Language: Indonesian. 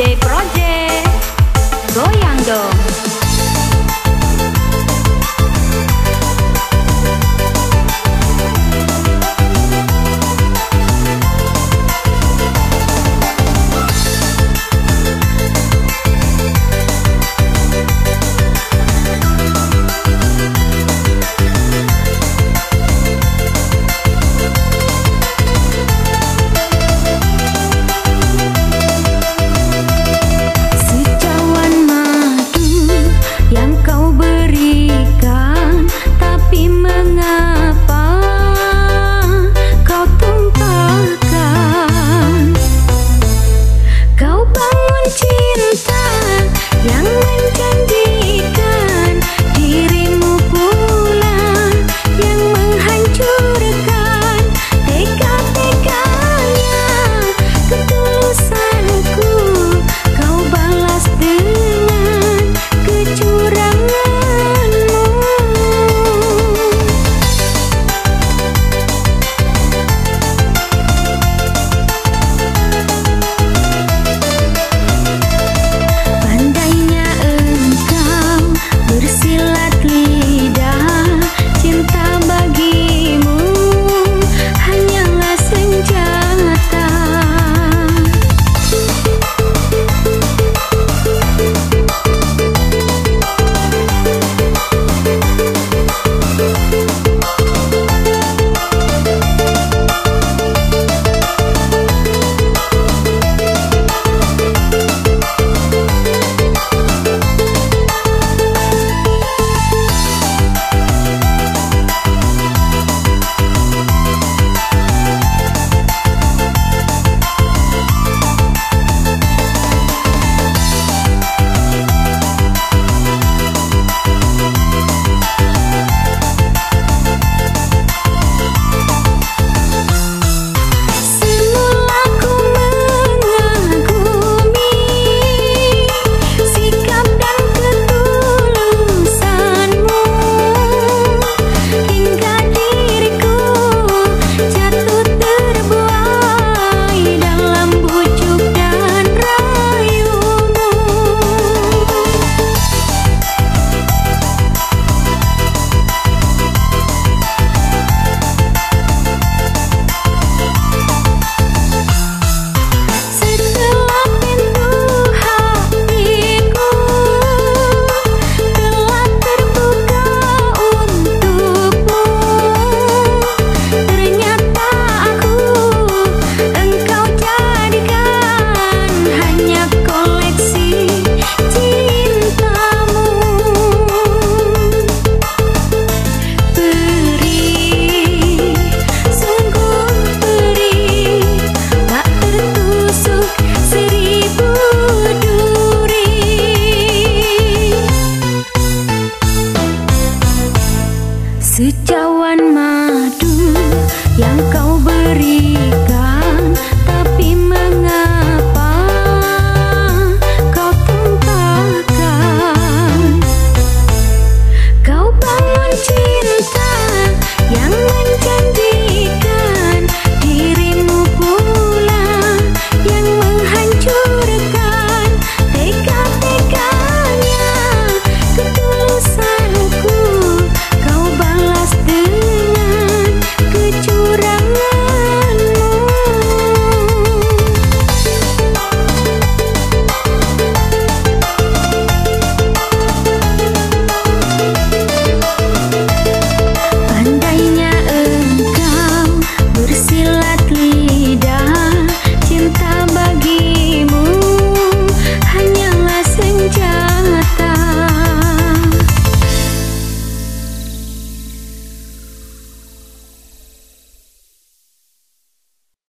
Project. Goyang dong.